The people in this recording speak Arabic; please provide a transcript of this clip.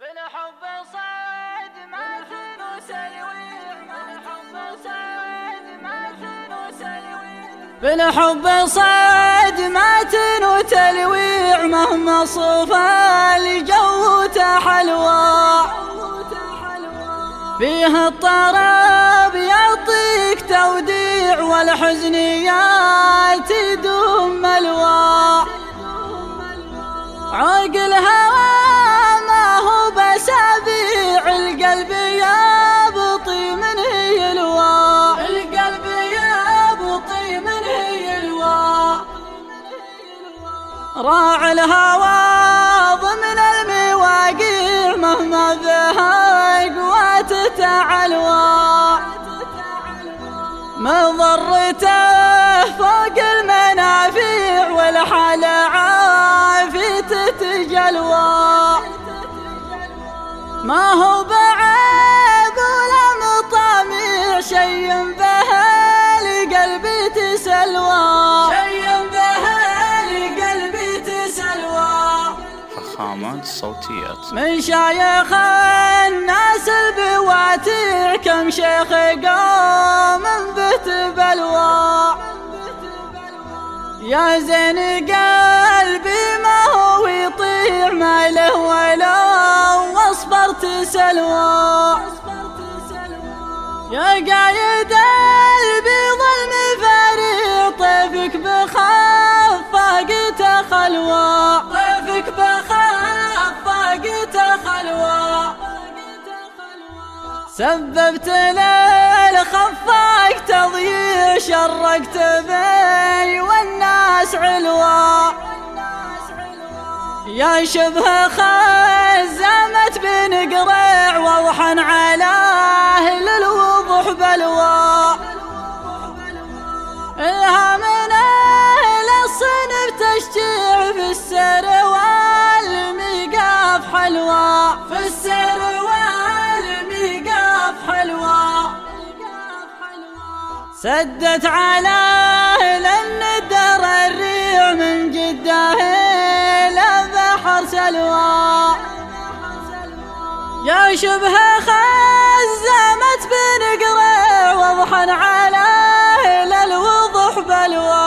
بالحب ماثل وسلويع بالحب صيد ماتن وتلويع مهما صفى الجو تحلوى. فيه الطرب يعطيك توديع والحزن ياتي راع الهوى ضمن المواقيع مهما بها قوات تعلوى مضرته فوق المنافيع والحال عافية تتجلوى. ما هو بعيب فخامات صوتيات. من شايخ الناس البواتيع كم شيخ قام بت بلوى. يا زين قلبي ما هو يطيع ما له ولا واصبرت سلوى. يا قايد البيض المفاري طيفك بخفاقته خلوى. سببت للخفاق تضييع شرقت بي والناس علوى. يا شبه خزمت بن قريع وضحا على أهل الوضح بلوى سدت على الندر الريع من جده إلى بحر سلوى. يا شبه خزمت بنقرع وضحا على الوضح بلوى.